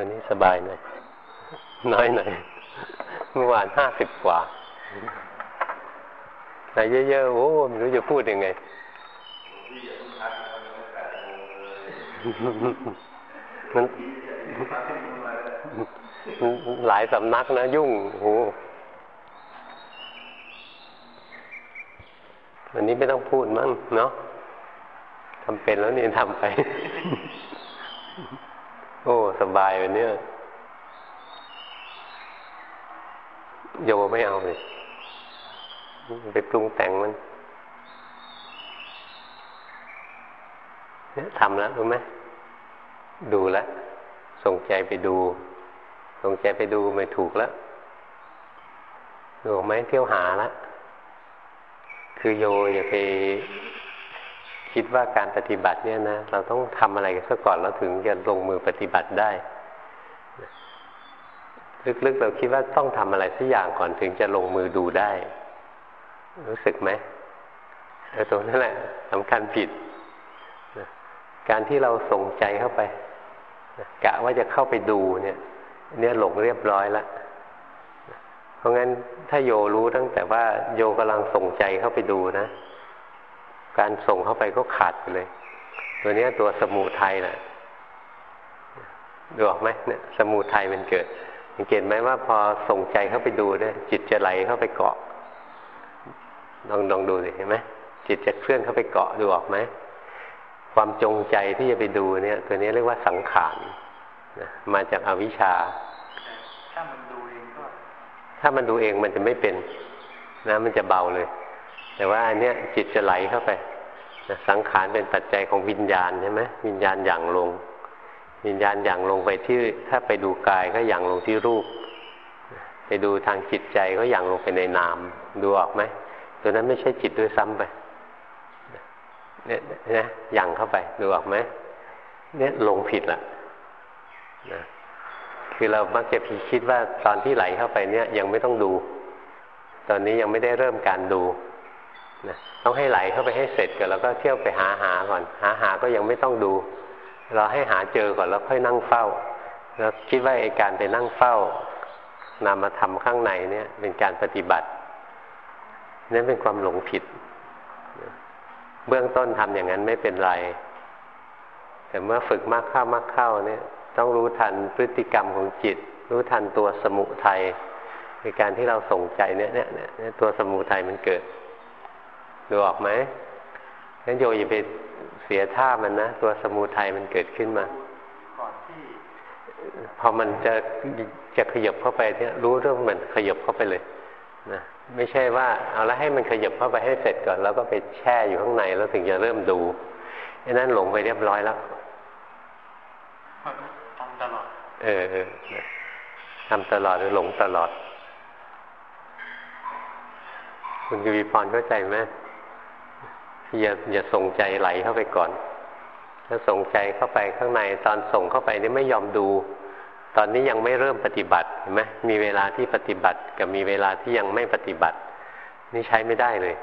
วันนี้สบายหน่อยน้อยหน่อยเมื่อวานห้าสิบกว่าไหนเยอะๆ โอ้ไม่รู้จะพูดยังไงมันหลายสำนักนะ ยุ่งโอ้วันนี้ไม่ต้องพูดมั้งเนาะทำเป็นแล้วนี่ทำไป อ้สบายวันนี้โยไม่เอาเลยไปปรุงแต่งมันทำแล้วรู้ไหมดูแล้วส่งใจไปดู ส่งใจไปดูไม่ถูกแล้วดูไหมเที่ยวหาแล้วคือโยอย่าไป คิดว่าการปฏิบัติเนี่ยนะ เราต้องทำอะไรซะก่อนเราถึงจะลงมือปฏิบัติได้ ลึกๆเราคิดว่าต้องทำอะไรสักอย่างก่อนถึงจะลงมือดูได้ รู้สึกไหมตรงนั้นแหละสำคัญผิด การที่เราส่งใจเข้าไปกะว่าจะเข้าไปดูเนี่ย เนี่ยหลงเรียบร้อยแล้วเพราะงั้นถ้าโยรู้ตั้งแต่ว่าโยกำลังส่งใจเข้าไปดูนะ การส่งเข้าไปก็ขาดไปเลย ตัวนี้ตัวสมูทัยแหละดูออกไหมเนี่ยสมูทัยมันเกิดสังเกตไหมว่าพอส่งใจเข้าไปดูเนี่ยจิตจะไหลเข้าไปเกาะลองลองดูสิเห็นไหมจิตจะเคลื่อนเข้าไปเกาะดูออกไหมความจงใจที่จะไปดูเนี่ย ตัวนี้เรียกว่าสังขารมาจากอาวิชชา ถ้ามันดูเองก็ ถ้ามันดูเองมันจะไม่เป็นนะมันจะเบาเลย แต่ว่าอันเนี้ยจิตจะไหลเข้าไปสังขารเป็นปัจจัยของวิญญาณใช่ไหมวิญญาณอย่างลง วิญญาณอย่างลงไปที่ ถ้าไปดูกายก็อย่างลงที่รูป ไปดูทางจิตใจก็อย่างลงไปในนาม ดูออกไหมตัวนั้นไม่ใช่จิตด้วยซ้ำไปเนี่ยนะยังเข้าไปดูออกไหมเนี่ยลงผิดละนะคือเรามักจะพิคิดว่าตอนที่ไหลเข้าไปเนี่ยยังไม่ต้องดู ตอนนี้ยังไม่ได้เริ่มการดู นะต้องให้ไหลเข้าไปให้เสร็จก่อนแล้วก็เที่ยวไปหาหาก่อน หาหาก็ยังไม่ต้องดู เราให้หาเจอก่อนแล้วค่อยนั่งเฝ้า แล้วคิดว่าไอการไปนั่งเฝ้านามธรรมข้างในเนี่ย เป็นการปฏิบัตินั่นเป็นความหลงผิด เบื้องต้นทำอย่างนั้นไม่เป็นไร แต่เมื่อฝึกมากเข้ามากเข้าเนี่ย ต้องรู้ทันพฤติกรรมของจิต รู้ทันตัวสมุทัยในการที่เราส่งใจเนี่ยเนี่ยเนี่ยตัวสมุทัยมันเกิด ดูออกไหมงั้นโยอย่าไปเสียท่ามันนะ ตัวสมุทัยมันเกิดขึ้นมาพอมันจะจะขยับเข้าไปเนี่ยรู้เรื่องมันขยับเข้าไปเลยนะไม่ใช่ว่าเอาแล้วให้มันขยับเข้าไปให้เสร็จก่อน แล้วก็ไปแช่อยู่ข้างในแล้วถึงจะเริ่มดูไอ้นั้นหลงไปเรียบร้อยแล้วทำตลอด เออทำตลอดหรือหลงตลอด คุณกวีพรเข้าใจไหม อย่าอย่าส่งใจไหลเข้าไปก่อน ถ้าส่งใจเข้าไปข้างในตอนส่งเข้าไปนี่ไม่ยอมดู ตอนนี้ยังไม่เริ่มปฏิบัติเห็นไหมมีเวลาที่ปฏิบัติกับมีเวลาที่ยังไม่ปฏิบัติ นี่ใช้ไม่ได้เลย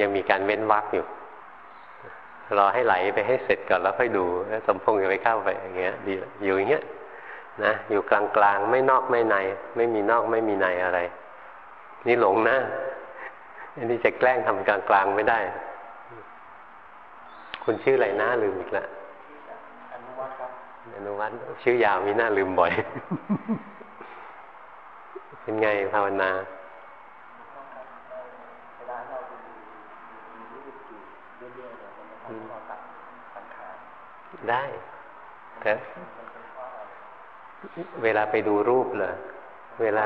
ยังมีการเว้นวักอยู่รอให้ไหลไปให้เสร็จก่อนแล้วค่อยดูแล้วสมพงษ์จะไปเข้าไปอย่างเงี้ยดีอยู่อย่างเงี้ยนะอยู่กลางๆไม่นอกไม่ใน ไม่มีนอกไม่มีในอะไร นี่หลงนะอันนี้จะแกล้งทำกลางๆไม่ได้ คุณชื่ออะไรนะลืมอีกแล้วอนุวัตชื่อยาวมีหน้าลืมบ่อย เป็นไงภาวนาได้แต่เวลาไปดูรูปเหรอเวลา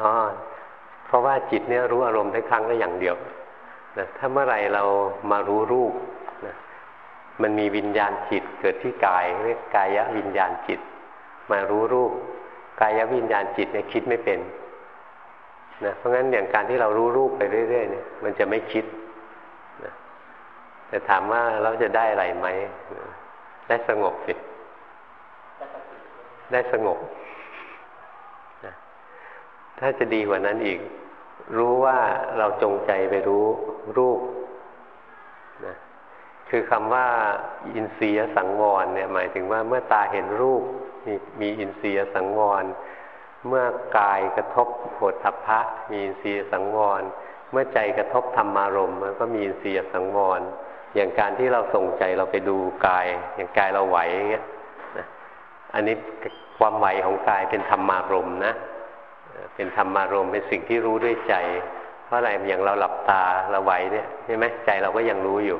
อ๋อเพราะว่าจิตเนี่ยรู้อารมณ์ได้ครั้งละอย่างเดียว นะถ้าเมื่อไรเรามารู้รูปมันมีวิญญาณจิตเกิดที่กายเรียกกายวิญญาณจิต มารู้รูป กายวิญญาณจิตเนี่ยคิดไม่เป็นนะเพราะงั้นอย่างการที่เรารู้รูปไปเรื่อยๆเนี่ยมันจะไม่คิดนะแต่ถามว่าเราจะได้อะไรไหมได้สงบสิได้สงบนะถ้าจะดีกว่านั้นอีก รู้ว่าเราจงใจไปรู้รูปนะคือคำว่าอินทรียสังวรเนี่ยหมายถึงว่าเมื่อตาเห็นรูปมีมีอินทรียสังวร เมื่อกายกระทบโผฏฐัพพะ มีอินทรียสังวร เมื่อใจกระทบธรรมารมณ์มันก็มีอินทรียสังวร อย่างการที่เราส่งใจเราไปดูกาย อย่างกายเราไหวอย่างเงี้ยนะอันนี้ความไหวของกายเป็นธรรมารมณ์นะ เป็นธรรมารมเป็นสิ่งที่รู้ด้วยใจ เพราะอะไรอย่างเราหลับตาเราไหวเนี่ยใช่ไหมใจเราก็ยังรู้อยู่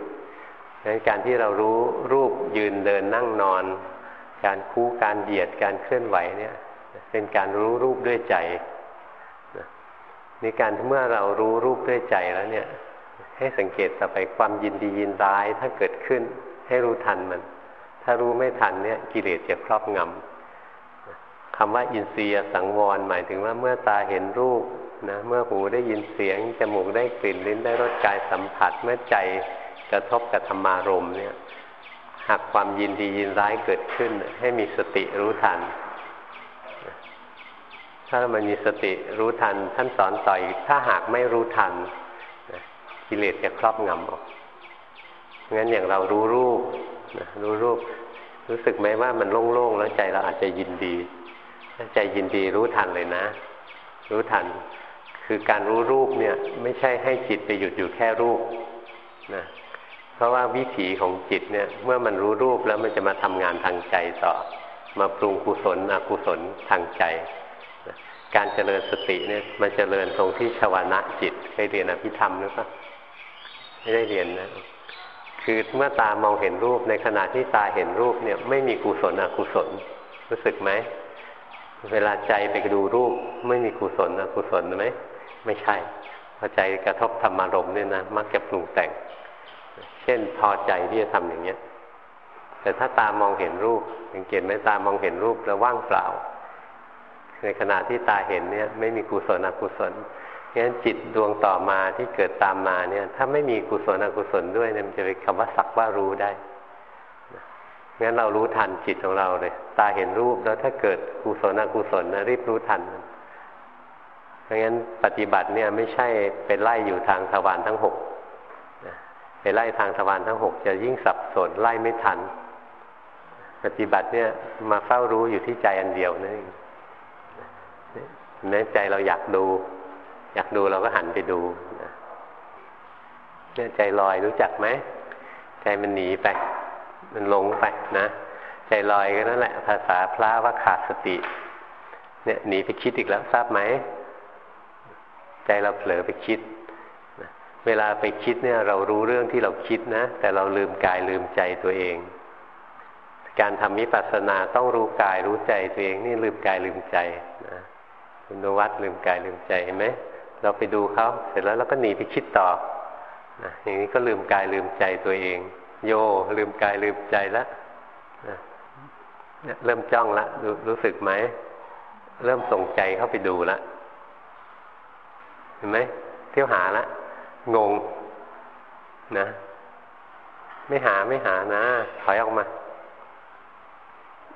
ดังนั้นการที่เรารู้รูปยืนเดินนั่งนอน การคู่การเหยียดการเคลื่อนไหวเนี่ยเป็นการรู้รูปด้วยใจในการเมื่อเรารู้รูปด้วยใจแล้วเนี่ย ให้สังเกตต่อไปความยินดียินร้ายถ้าเกิดขึ้น ให้รู้ทันมัน ถ้ารู้ไม่ทันเนี่ยกิเลสจะครอบงำ คำว่าอินทรียสังวร หมายถึงว่าเมื่อตาเห็นรูปนะเมื่อหูได้ยินเสียง จมูกได้กลิ่นลิ้นได้รสกายสัมผัส เมื่อใจกระทบกับธรรมารมเนี่ย หากความยินดียินร้ายเกิดขึ้น ให้มีสติรู้ทัน ถ้ามันมีสติรู้ทัน ท่านสอนต่อยถ้าหากไม่รู้ทันกิเลสจะครอบงำออกงั้นอย่างเรารู้รูปรู้รูป รู้สึกไหมว่ามันโล่งๆแล้วใจเราอาจจะยินดี ถ้าใจยินดีรู้ทันเลยนะ รู้ทัน คือการรู้รูปเนี่ย ไม่ใช่ให้จิตไปหยุดอยู่แค่รูปนะเพราะว่าวิถีของจิตเนี่ย เมื่อมันรู้รูปแล้วมันจะมาทำงานทางใจต่อ มาปรุงกุศลอกุศลทางใจการเจริญสติเนี่ย มันเจริญตรงที่ชวนะจิตเคยเรียนอภิธรรมหรือเปล่าไม่ได้เรียนนะคือเมื่อตามองเห็นรูปในขณะที่ตาเห็นรูปเนี่ย ไม่มีกุศลอกุศล รู้สึกไหม เวลาใจไปดูรูปไม่มีกุศลอกุศลไหมไม่ใช่พอใจกระทบธรรมารมณ์เนี่ยนะมักจะปรุงแต่ง เช่นพอใจที่จะทำอย่างเนี้ย แต่ถ้าตามองเห็นรูปสังเกตไหมตามองเห็นรูปแล้วว่างเปล่า ในขณะที่ตาเห็นเนี่ย ไม่มีกุศลอกุศลงั้นจิตดวงต่อมาที่เกิดตามมาเนี่ย ถ้าไม่มีกุศลอกุศลด้วยเนี่ยมันจะเป็นคำว่าสักว่ารู้ได้งั้นเรารู้ทันจิตของเราเลย ตาเห็นรูปแล้วถ้าเกิดกุศลอกุศลนะรีบรู้ทันเพราะงั้นปฏิบัติเนี่ยไม่ใช่เป็นไล่อยู่ทางทวารทั้งหกไปไล่ทางทวารทั้งหกจะยิ่งสับสนไล่ไม่ทัน ปฏิบัติเนี่ยมาเฝ้ารู้อยู่ที่ใจอันเดียวนั่นเองแม้ใจเราอยากดู อยากดูเราก็หันไปดูเนี่ยใจลอยรู้จักไหมใจมันหนีไป มันหลงไปนะ ใจลอยก็นั่นแหละ ภาษาพระว่าขาดสติ เนี่ยหนีไปคิดอีกแล้วทราบไหม ใจเราเผลอไปคิด เวลาไปคิดเนี่ย เรารู้เรื่องที่เราคิดนะ แต่เราลืมกายลืมใจตัวเอง การทำมิปัสสนาต้องรู้กายรู้ใจตัวเองนี่ลืมกายลืมใจนะคุณนวัดลืมกายลืมใจเห็นไหมเราไปดูเขาเสร็จแล้วเราก็หนีไปคิดต่อนะอย่างนี้ก็ลืมกายลืมใจตัวเอง โยลืมกายลืมใจแล้ว เริ่มจ้องละรรู้สึกไหม เริ่มส่งใจเข้าไปดูละเห็นไหมเที่ยวหาละงงนะ ไม่หาไม่หานะถอยออกมา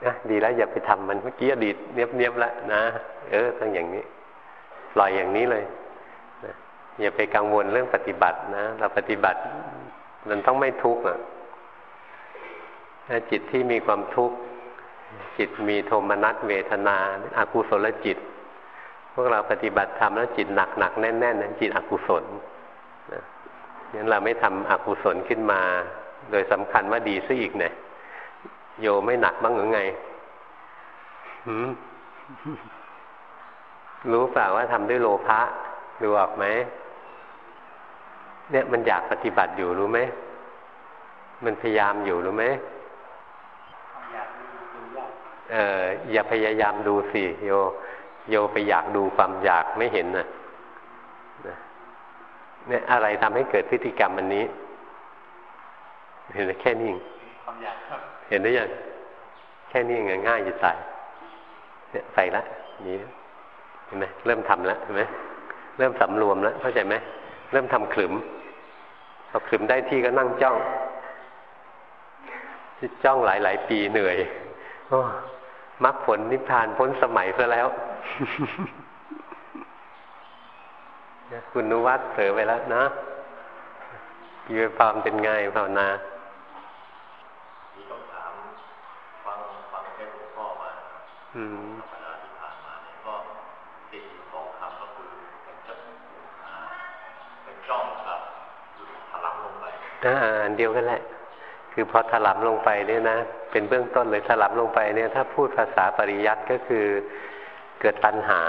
นะดีแล้วอย่าไปทำมันเมื่อกี้อดีตเนียบเนียบละนะเออต้องอย่างนี้ปล่อยอย่างนี้เลยนะอย่าไปกังวลเรื่องปฏิบัตินะเราปฏิบัติมันต้องไม่ทุกข์อะจิตที่มีความทุกข์ จิตมีโทมนัสเวทนาอากุศลจิต พวกเราปฏิบัติธรรมแล้วจิตหนักหนักแน่นแน่นจิตอกุศลงั้นเราไม่ทำอกุศลขึ้นมา โดยสำคัญว่าดีซะอีกเนี่ยโยไม่หนักบ้างหรือไงรู้เปล่าว่าทำด้วยโลภะดูออกไหมเนี่ยมันอยากปฏิบัติอยู่รู้ไหมมันพยายามอยู่รู้ไหม เอออย่าพยายามดูสิโยโยไปอยากดูความอยากไม่เห็นนะเนี่ยอะไรทำให้เกิดพฤติกรรมอันนี้ เห็นแค่นี้เห็นได้ยังแค่นี้ง่ายจะตายเนี่ยไปละนี่เห็นไหมเริ่มทำแล้วเห็นไหมเริ่มสำรวมแล้วเข้าใจไหมเริ่มทำขลุ่มพอขลุ่มได้ที่ก็นั่งจ้องจ้องหลายหลายปีเหนื่อยโอ้ มรรคผลนิพพานพ้นสมัยซะแล้วคุณนุวัตเผลอไปแล้วนะยืนฟามเป็นไงภาวนาต้องถามฟังฟังแค่หลวงพ่อมาอืมอันเดียวกันแหละ คือพอถลำลงไปเนี่ยนะ เป็นเบื้องต้นเลยถลำลงไปเนี่ย ถ้าพูดภาษาปริยัติก็คือเกิดตัณหา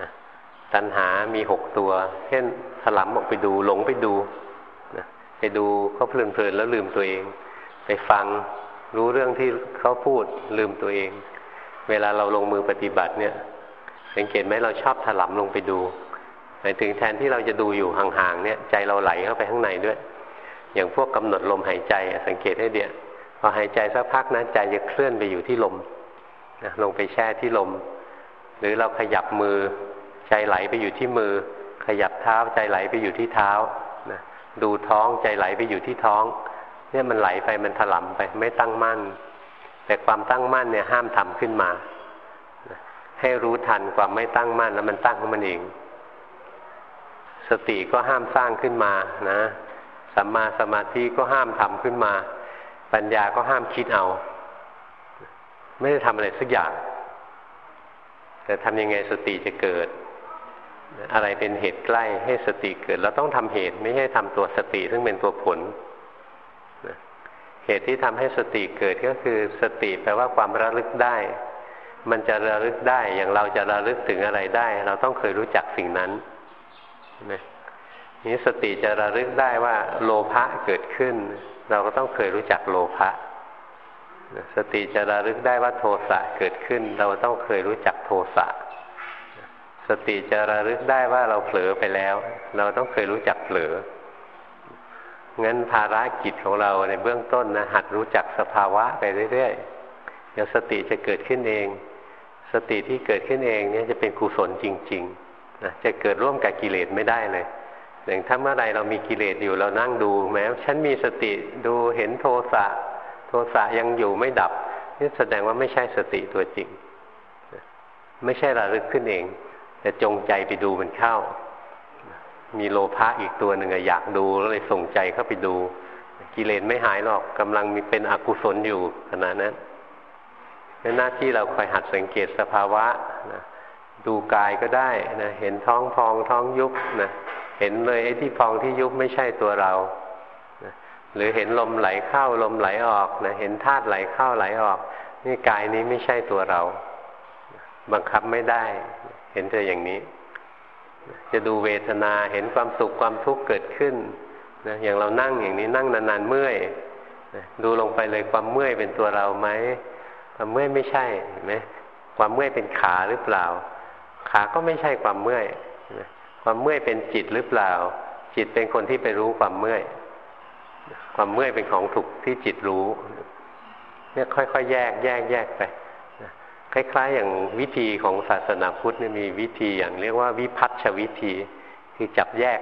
นะตัณหามีหกตัว เช่นถลำออกไปดูหลงไปดูนะไปดูเขาเพลินๆแล้วลืมตัวเอง ไปฟังรู้เรื่องที่เขาพูดลืมตัวเอง เวลาเราลงมือปฏิบัติเนี่ย สังเกตไหมเราชอบถลำลงไปดูหมายถึงแทนที่เราจะดูอยู่ห่างๆเนี่ย ใจเราไหลเข้าไปข้างในด้วย อย่างพวกกำหนดลมหายใจสังเกตให้เดียพอหายใจสักพักนะใจจะเคลื่อนไปอยู่ที่ลมนะลงไปแช่ที่ลม หรือเราขยับมือใจไหลไปอยู่ที่มือ ขยับเท้าใจไหลไปอยู่ที่เท้านะดูท้องใจไหลไปอยู่ที่ท้อง เนี่ยมันไหลไปมันถลำไปไม่ตั้งมั่น แต่ความตั้งมั่นเนี่ยห้ามทำขึ้นมา ให้รู้ทันความไม่ตั้งมั่นแล้วมันตั้งของมันเอง สติก็ห้ามสร้างขึ้นมานะ สัมมาสมาธิก็ห้ามทำขึ้นมา ปัญญาก็ห้ามคิดเอา ไม่ได้ทำอะไรสักอย่าง แต่ทำยังไงสติจะเกิด อะไรเป็นเหตุใกล้ให้สติเกิดเราต้องทำเหตุไม่ใช่ทำตัวสติซึ่งเป็นตัวผลเหตุที่ทำให้สติเกิดก็คือสติแปลว่าความระลึกได้ มันจะระลึกได้อย่างเราจะระลึกถึงอะไรได้ เราต้องเคยรู้จักสิ่งนั้นนี้ สติจะระลึกได้ว่า โลภะเกิดขึ้น เราก็ต้องเคยรู้จักโลภะสติจะระลึกได้ว่าโทสะเกิดขึ้น เราต้องเคยรู้จักโทสะสติจะระลึกได้ว่าเราเผลอไปแล้ว เราต้องเคยรู้จักเผลองั้นภารกิจของเราในเบื้องต้นนะหัดรู้จักสภาวะไปเรื่อยๆเดี๋ยวสติจะเกิดขึ้นเอง สติที่เกิดขึ้นเองเนี่ยจะเป็นกุศลจริงๆนะจะเกิดร่วมกับกิเลสไม่ได้เลย อย่างถ้าเมื่อไรเรามีกิเลสอยู่เรานั่งดูแม้ฉันมีสติดูเห็นโทสะโทสะยังอยู่ไม่ดับนี่แสดงว่าไม่ใช่สติตัวจริง ไม่ใช่ระลึกขึ้นเอง แต่จงใจไปดูมันเข้า มีโลภะอีกตัวหนึ่งอยากดูแล้วเลยส่งใจเข้าไปดู กิเลสไม่หายหรอกกำลังมีเป็นอกุศลอยู่ขณะนั้นหน้าที่เราคอยหัดสังเกตสภาวะนะดูกายก็ได้นะเห็นท้องพองท้องยุบนะ เห็นเลยไอ้ที่พองที่ยุบไม่ใช่ตัวเราหรือเห็นลมไหลเข้าลมไหลออกนะเห็นธาตุไหลเข้าไหลออก นี่กายนี้ไม่ใช่ตัวเรา บังคับไม่ได้ เห็นแต่อย่างนี้ จะดูเวทนาเห็นความสุขความทุกข์เกิดขึ้นนะอย่างเรานั่งอย่างนี้นั่งนานๆเมื่อยนะดูลงไปเลยความเมื่อยเป็นตัวเราไหมความเมื่อยไม่ใช่เห็นไหมความเมื่อยเป็นขาหรือเปล่า ขาก็ไม่ใช่ความเมื่อย ความเมื่อยเป็นจิตหรือเปล่า จิตเป็นคนที่ไปรู้ความเมื่อย ความเมื่อยเป็นของถูกที่จิตรู้ เนี่ยค่อยๆแยก แยกแยกไปคล้ายๆ อย่างวิธีของศาสนาพุทธนี่มีวิธีอย่างเรียกว่าวิพัฒชวิธี คือจับแยก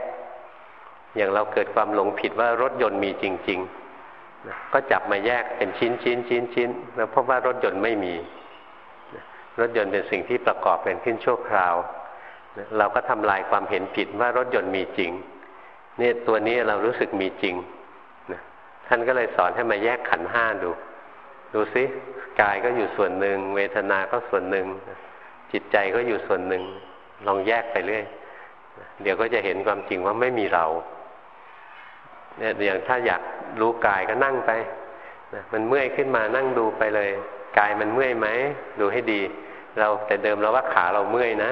อย่างเราเกิดความหลงผิดว่ารถยนต์มีจริง ๆ ก็จับมาแยกเป็นชิ้นชิ้นชิ้นชิ้นแล้วพบว่ารถยนต์ไม่มี รถยนต์เป็นสิ่งที่ประกอบเป็นขึ้นชั่วคราว เราก็ทำลายความเห็นผิดว่ารถยนต์มีจริงเนี่ยตัวนี้เรารู้สึกมีจริงท่านก็เลยสอนให้มาแยกขันห้าดู ดูซิกายก็อยู่ส่วนหนึ่ง เวทนาก็ส่วนหนึ่ง จิตใจก็อยู่ส่วนหนึ่ง ลองแยกไปเรื่อยเดี๋ยวก็จะเห็นความจริงว่าไม่มีเราเนี่ยอย่างถ้าอยากรู้กายก็นั่งไปนะมันเมื่อยขึ้นมานั่งดูไปเลย กายมันเมื่อยไหมดูให้ดี เราแต่เดิมเราว่าขาเราเมื่อยนะ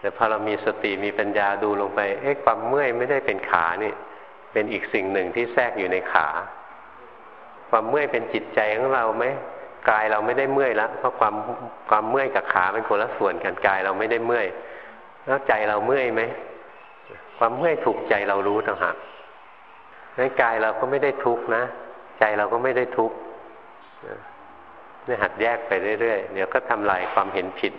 แต่พอเรามีสติมีปัญญาดูลงไปเอ๊ะความเมื่อยไม่ได้เป็นขานี่ เป็นอีกสิ่งหนึ่งที่แทรกอยู่ในขา ความเมื่อยเป็นจิตใจของเราไหมกายเราไม่ได้เมื่อยแล้วเพราะความความเมื่อยกับขาเป็นคนละส่วนกันกายเราไม่ได้เมื่อย แล้วใจเราเมื่อยไหมความเมื่อยถูกใจเรารู้ต่างหากนั้นกายเราก็ไม่ได้ทุกข์นะ ใจเราก็ไม่ได้ทุกข์นี่หัดแยกไปเรื่อยๆเดี๋ยวก็ทำลายความเห็นผิด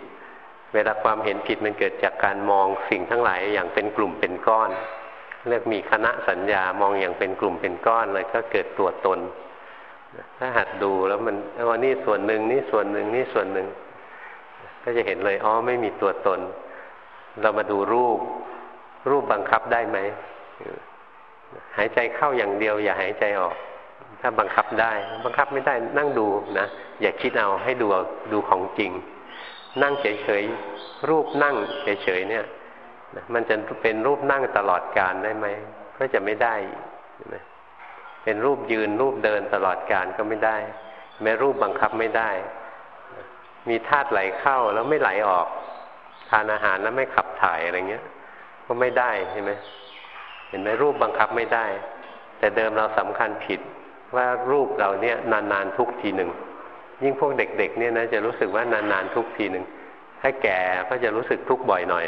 เวลาความเห็นผิดมันเกิดจากการมองสิ่งทั้งหลายอย่างเป็นกลุ่มเป็นก้อน เรียกมีคณะสัญญามองอย่างเป็นกลุ่มเป็นก้อนเลยก็เกิดตัวตน ถ้าหัดดูแล้วมันว่านี่ส่วนหนึ่งนี่ส่วนหนึ่งนี่ส่วนหนึ่ง ก็จะเห็นเลยอ๋อไม่มีตัวตน เรามาดูรูป รูปบังคับได้ไหมหายใจเข้าอย่างเดียว อย่าหายใจออก ถ้าบังคับได้ บังคับไม่ได้นั่งดูนะอย่าคิดเอาให้ดูดูของจริง นั่งเฉยๆรูปนั่งเฉยๆเนี่ยมันจะเป็นรูปนั่งตลอดการได้ไหมก็จะไม่ได้เป็นรูปยืนรูปเดินตลอดการก็ไม่ได้แม้รูปบังคับไม่ได้ มีธาตุไหลเข้าแล้วไม่ไหลออก ทานอาหารแล้วไม่ขับถ่ายอะไรเงี้ย ก็ไม่ได้ใช่ไหมเห็นไหมรูปบังคับไม่ได้ แต่เดิมเราสำคัญผิดว่ารูปเราเนี่ยนานๆทุกทีหนึ่ง ยิ่งพวกเด็กๆเนี่ยนะจะรู้สึกว่านานๆทุกทีหนึ่งถ้าแก่ก็จะรู้สึกทุกบ่อยหน่อย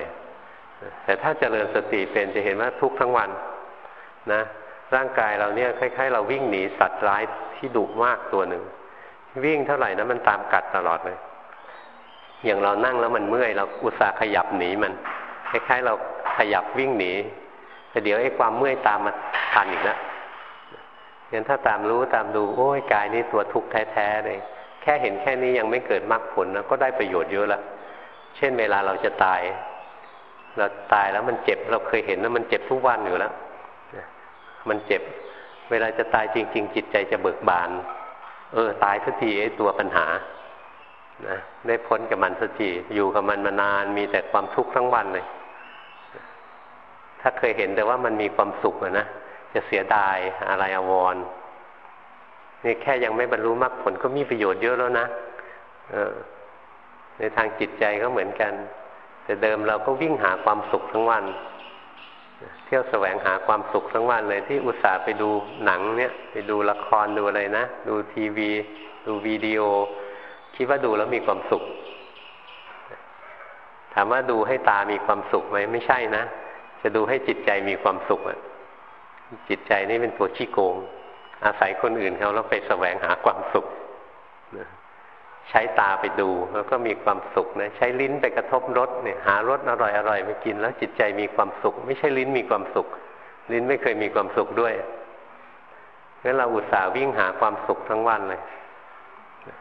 แต่ถ้าเจริญสติเป็นจะเห็นว่าทุกทั้งวันนะ ร่างกายเราเนี่ยคล้ายๆ เราวิ่งหนีสัตว์ร้ายที่ดุมากตัวหนึ่งวิ่งเท่าไหร่นะมันตามกัดตลอดเลย อย่างเรานั่งแล้วมันเมื่อยเราอุตส่าห์ขยับหนีมัน คล้ายๆ เราขยับวิ่งหนีแต่เดี๋ยวไอ้ความเมื่อยตามมาทันอีกแล้วงั้นถ้าตามรู้ตามดูโอ้ยกายนี้ตัวทุกข์แท้ๆเลย แค่เห็นแค่นี้ยังไม่เกิดมรรคผลนะก็ได้ประโยชน์เยอะละเช่นเวลาเราจะตาย เราตายแล้วมันเจ็บเราเคยเห็นแล้วมันเจ็บทุกวันอยู่แล้วมันเจ็บ เวลาจะตายจริง ๆ จิตใจจะเบิกบาน เออ ตายสักทีไอ้ตัวปัญหานะได้พ้นกับมันสักทีอยู่กับมันมานานมีแต่ความทุกข์ทั้งวันเลย ถ้าเคยเห็นแต่ว่ามันมีความสุขนะจะเสียดายอะไรอววร นี่แค่ยังไม่บรรลุมรรคผลก็มีประโยชน์เยอะแล้วนะในทางจิตใจก็เหมือนกัน แต่เดิมเราก็วิ่งหาความสุขทั้งวัน เที่ยวแสวงหาความสุขทั้งวันเลยที่อุตส่าห์ไปดูหนังเนี่ย ไปดูละครดูอะไรนะ ดูทีวี ดูวิดีโอ คิดว่าดูแล้วมีความสุข ถามว่าดูให้ตามีความสุขไหมไม่ใช่นะ จะดูให้จิตใจมีความสุขอะจิตใจนี่เป็นตัวขี้โกง อาศัยคนอื่นเขาแล้วไปแสวงหาความสุขใช้ตาไปดูแล้วก็มีความสุขนะใช้ลิ้นไปกระทบรสเนี่ยหารสอร่อยอร่อยไปกิน แล้วจิตใจมีความสุข ไม่ใช่ลิ้นมีความสุข ลิ้นไม่เคยมีความสุขด้วยงั้นเราอุตส่าห์วิ่งหาความสุขทั้งวันเลย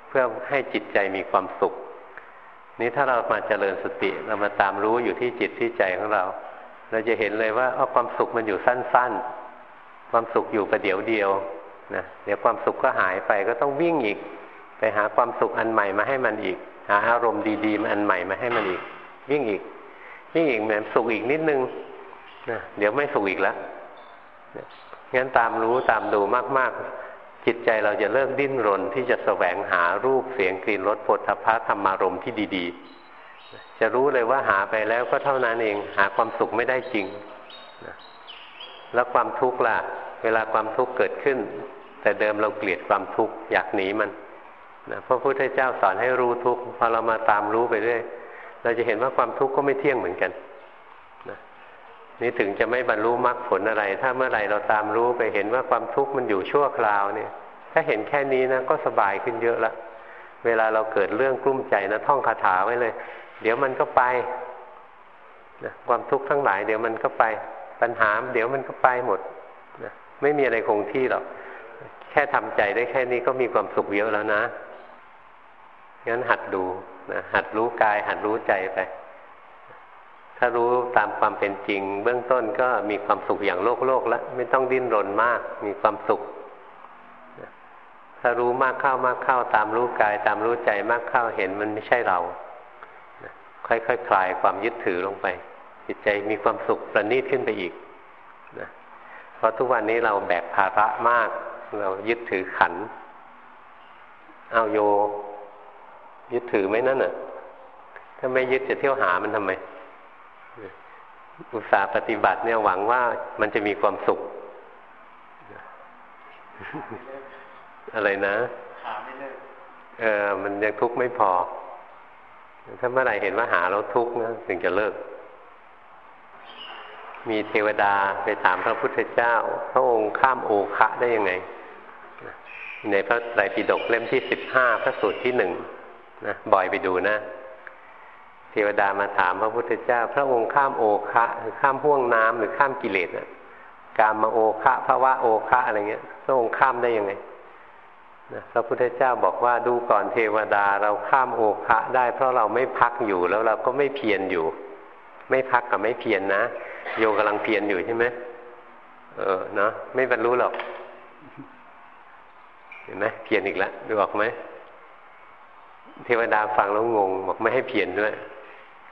เพื่อให้จิตใจมีความสุข นี้ถ้าเรามาเจริญสติเรามาตามรู้อยู่ที่จิตที่ใจของเรา เราจะเห็นเลยว่าเอาความสุขมันอยู่สั้น ๆ ความสุขอยู่ประเดี๋ยวเดียว นะเดี๋ยวความสุขก็หายไปก็ต้องวิ่งอีก ไปหาความสุขอันใหม่มาให้มันอีก หาอารมณ์ดีๆมาอันใหม่มาให้มันอีก วิ่งอีกวิ่งอีกเหมือนสุขอีกนิดนึงนะเดี๋ยวไม่สุขอีกแล้วงั้นตามรู้ตามดูมาก ๆ จิตใจเราจะเลิกดิ้นรนที่จะแสวงหารูปเสียงกลิ่นรสผลทพะธรรมารมที่ดีๆ จะรู้เลยว่าหาไปแล้วก็เท่านั้นเอง หาความสุขไม่ได้จริง แล้วความทุกข์ล่ะ เวลาความทุกข์เกิดขึ้น แต่เดิมเราเกลียดความทุกข์อยากหนีมันนะพระพุทธเจ้าสอนให้รู้ทุกข์พอเรามาตามรู้ไปเรื่อยเราจะเห็นว่าความทุกข์ก็ไม่เที่ยงเหมือนกันนะนี่ถึงจะไม่บรรลุมรรคผลอะไร ถ้าเมื่อไหร่เราตามรู้ไปเห็นว่าความทุกข์มันอยู่ชั่วคราวเนี่ย ถ้าเห็นแค่นี้นะก็สบายขึ้นเยอะละเวลาเราเกิดเรื่องกลุ้มใจนะท่องคาถาไว้เลย เดี๋ยวมันก็ไปนะความทุกข์ทั้งหลาย เดี๋ยวมันก็ไป ปัญหา เดี๋ยวมันก็ไปหมด ไม่มีอะไรคงที่หรอก แค่ทำใจได้แค่นี้ก็มีความสุขเยอะแล้วนะ งั้นหัดดูนะหัดรู้กาย หัดรู้ใจไป ถ้ารู้ตามความเป็นจริง เบื้องต้นก็มีความสุขอย่างโลกโลกแล้วไม่ต้องดิ้นรนมาก มีความสุข ถ้ารู้มากเข้ามากเข้า ตามรู้กาย ตามรู้ใจมากเข้าเห็นมันไม่ใช่เรา ค่อยๆคคลายความยึดถือลงไป จิตใจมีความสุขประณีตขึ้นไปอีก ราะทุกวันนี้เราแบกภาระมาก เรายึดถือขัน เอาโย ยึดถือไหมนั่นน่ะ ถ้าไม่ยึดจะเที่ยวหามันทำไม อุตสาห์ปฏิบัติเนี่ยหวังว่ามันจะมีความสุข อะไรนะเออ มันยังทุกข์ไม่พอ ถ้าเมื่อไหร่เห็นว่าหาแล้วทุกข์นะถึงจะเลิก มีเทวดาไปถามพระพุทธเจ้า พระองค์ข้ามโอคะได้ยังไง ในพระไตรปิฎกเล่มที่สิบห้าพระสูตรที่หนึ่งนะบ่อยไปดูนะ เทวดามาถามพระพุทธเจ้า พระองค์ข้ามโอคะหรือข้ามห่วงน้ำหรือข้ามกิเลสนะกามมาโอคะภาวะโอคะอะไรเงี้ย พระองค์ข้ามได้ยังไงนะพระพุทธเจ้าบอกว่าดูก่อนเทวดาเราข้ามโอคะได้ เพราะเราไม่พักอยู่แล้วเราก็ไม่เพียรอยู่ ไม่พักกับไม่เพียรนนะ โยกำลังเพียรอยู่ใช่ไหมเออเนาะไม่บรรลุหรอกเห็นไหมเพียรอีกแล้วดูออกไหมเทวดาฟังแล้วงง บอกไม่ให้เพียรด้วย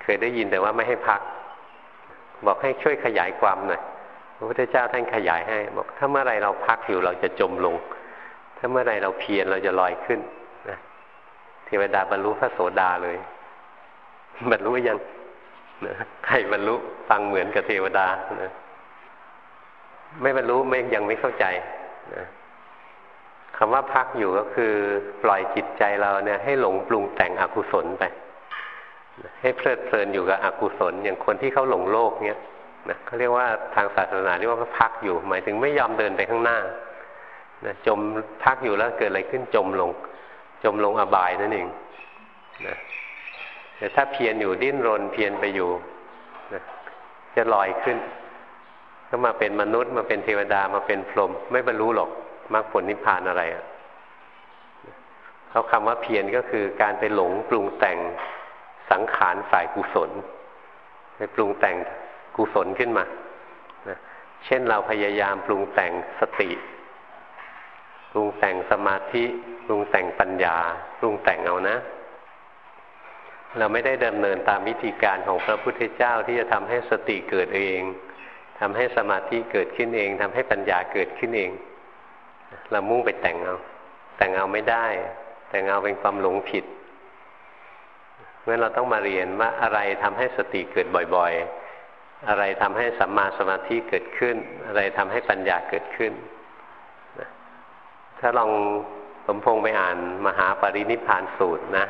เคยได้ยินแต่ว่าไม่ให้พัก บอกให้ช่วยขยายความหน่อยพระพุทธเจ้าท่านขยายให้ บอกถ้าเมื่อไรเราพักอยู่เราจะจมลง ถ้าเมื่อไรเราเพียรเราจะลอยขึ้นนะเทวดาบรรลุพระโสดาเลย บรรลุยัง นะใครบรรลุฟังเหมือนกับเทวดานะไม่บรรลุไม่ยังไม่เข้าใจนะคำว่าพักอยู่ก็คือ ปล่อยจิตใจเราเนี่ย ให้หลงปรุงแต่งอกุศลไป ให้เพลิดเพลินอยู่กับอกุศล อย่างคนที่เขาหลงโลกเนี่ยนะเขาเรียกว่าทางศาสนาเรียกว่าพักอยู่ หมายถึงไม่ยอมเดินไปข้างหน้านะจมพักอยู่แล้วเกิดอะไรขึ้นจมลง จมลงอบายนั่นเองนะ แต่ถ้าเพียรอยู่ดิ้นรนเพียรไปอยู่นะจะลอยขึ้นก็มาเป็นมนุษย์มาเป็นเทวดามาเป็นพรหมไม่บรรลุหรอกมรรคผลนิพพานอะไรอะเขาคำว่าเพียรก็คือการไปหลงปรุงแต่งสังขารฝ่ายกุศล ไปปรุงแต่งกุศลขึ้นมานะเช่นเราพยายามปรุงแต่งสติ ปรุงแต่งสมาธิ ปรุงแต่งปัญญา ปรุงแต่งเอานะ เราไม่ได้ดำเนินตามวิธีการของพระพุทธเจ้าที่จะทำให้สติเกิดเองทำให้สมาธิเกิดขึ้นเองทำให้ปัญญาเกิดขึ้นเอง เรามุ่งไปแต่งเอา แต่งเอาไม่ได้ แต่งเอาเป็นความหลงผิดเพราะเราต้องมาเรียนว่าอะไรทำให้สติเกิดบ่อยๆ อะไรทำให้สัมมาสมาธิเกิดขึ้น อะไรทำให้ปัญญาเกิดขึ้น ถ้าลองสมพงษ์ไปอ่านมหาปรินิพานสูตรนะ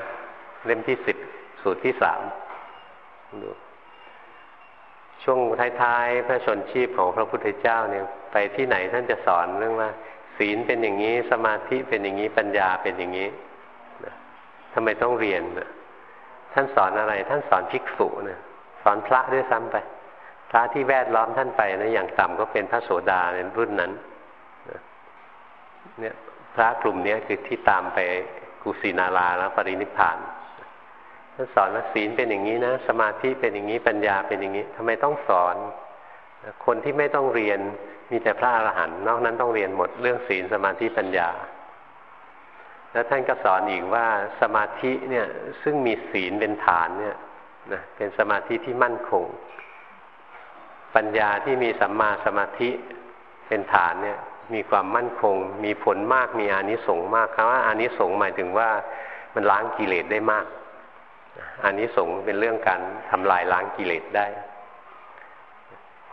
เล่มที่สิบ สูตรที่สามดูช่วงท้ายๆ พระชนชีพของพระพุทธเจ้าเนี่ย ไปที่ไหนท่านจะสอนเรื่องว่า ศีลเป็นอย่างนี้ สมาธิเป็นอย่างนี้ปัญญาเป็นอย่างนี้ทำไมต้องเรียนท่านสอนอะไร ท่านสอนภิกษุนะสอนพระด้วยซ้ำไป พระที่แวดล้อมท่านไปนะอย่างต่ำก็เป็นพระโสดาในรุ่นนั้นเนี่ยพระกลุ่มนี้คือที่ตามไปกุสินาราแล้วปรินิพาน ท่านสอนว่าศีลเป็นอย่างนี้นะ สมาธิเป็นอย่างนี้ปัญญาเป็นอย่างนี้ทำไมต้องสอน คนที่ไม่ต้องเรียนมีแต่พระอรหันต์นอกนั้นต้องเรียนหมดเรื่องศีลสมาธิปัญญา แล้วท่านก็สอนอีกว่าสมาธิเนี่ยซึ่งมีศีลเป็นฐานเนี่ยนะเป็นสมาธิที่มั่นคง ปัญญาที่มีสัมมาสมาธิเป็นฐานเนี่ยมีความมั่นคง มีผลมากมีอานิสงส์มากคำว่าอานิสงส์หมายถึงว่ามันล้างกิเลสได้มาก อันนี้สงเป็นเรื่องการทำลายล้างกิเลสได้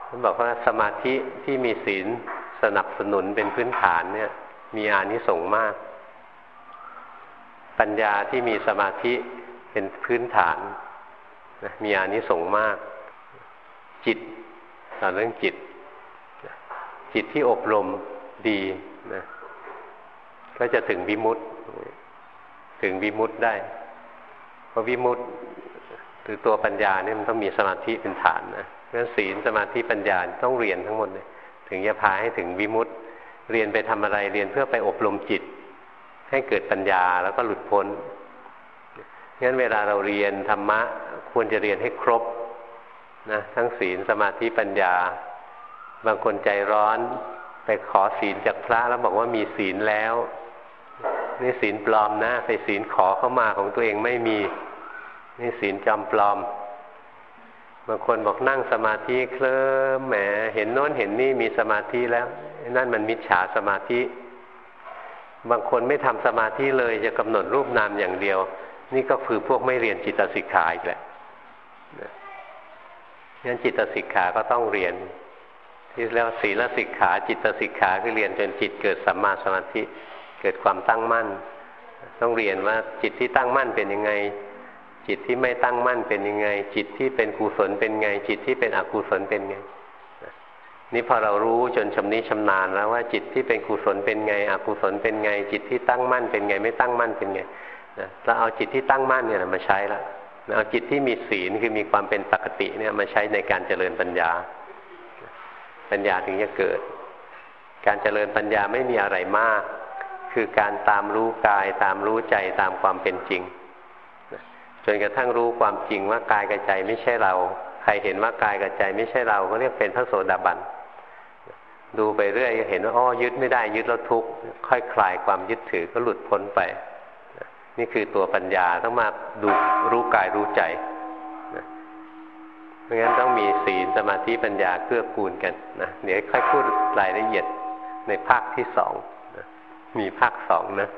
ท่านบอกว่าสมาธิที่มีศีลสนับสนุนเป็นพื้นฐานเนี่ย มีอานิสงส์มาก ปัญญาที่มีสมาธิเป็นพื้นฐานมีอานิสงส์มาก จิตตอนเรื่องจิต จิตที่อบรมดีนะก็จะถึงวิมุตติถึงวิมุตติได้ ราะวิมุตต์หรือตัวปัญญาเนี่ยมันต้องมีสมาธิเป็นฐานนะเพราะศีลสมาธิปัญญาต้องเรียนทั้งหมดเลยถึงจะพาให้ถึงวิมุตต์เรียนไปทำอะไรเรียนเพื่อไปอบรมจิต ให้เกิดปัญญาแล้วก็หลุดพ้นงั้นเวลาเราเรียนธรรมะควรจะเรียนให้ครบนะทั้งศีลสมาธิปัญญา บางคนใจร้อน ไปขอศีลจากพระแล้วบอกว่ามีศีลแล้ว นี่ศีลปลอมนะไปศีลขอเข้ามาของตัวเองไม่มี นี่ศีลจำปลอมบางคนบอกนั่งสมาธิเคลิ้มแหมเห็นโน้นเห็นนี่มีสมาธิแล้ว นั่นมันมิจฉาสมาธิ บางคนไม่ทำสมาธิเลยจะกำหนดรูปนามอย่างเดียว นี่ก็คือพวกไม่เรียนจิตสิกขาอีกแหละงั้นจิตสิกขาก็ต้องเรียน ที่เรียกว่าศีลสิกขา จิตสิกขาคือเรียนจนจิตเกิดสัมมาสมาธิเกิดความตั้งมั่น ต้องเรียนว่าจิตที่ตั้งมั่นเป็นยังไง จิตที่ไม่ตั้งมั่นเป็นยังไง จิตที่เป็นกุศลเป็นไง จิตที่เป็นอกุศลเป็นไงนี่พอเรารู้จนชำนิชำนาญแล้วว่าจิตที่เป็นกุศลเป็นไงอกุศลเป็นไง จิตที่ตั้งมั่นเป็นไง ไม่ตั้งมั่นเป็นไงเราเอาจิตที่ตั้งมั่นเนี่ยมาใช้ละเอาจิตที่มีศีลคือมีความเป็นปกติเนี่ยมาใช้ในการเจริญปัญญา ปัญญาถึงจะเกิด การเจริญปัญญาไม่มีอะไรมาก คือการตามรู้กายตามรู้ใจตามความเป็นจริง จนกระทั่งรู้ความจริงว่ากายกับใจไม่ใช่เรา ใครเห็นว่ากายกับใจไม่ใช่เราก็เรียกเป็นพระโสดาบันดูไปเรื่อยเห็นว่าอ๋อยึดไม่ได้ยึดแล้วทุกข์ค่อยคลายความยึดถือก็หลุดพ้นไป นี่คือตัวปัญญาต้องมาดูรู้กายรู้ใจเพราะงั้นต้องมีศีลสมาธิปัญญาเกื้อกูลกันนะเดี๋ยวค่อยพูดรายละเอียดในภาคที่สองมีภาคสองนะ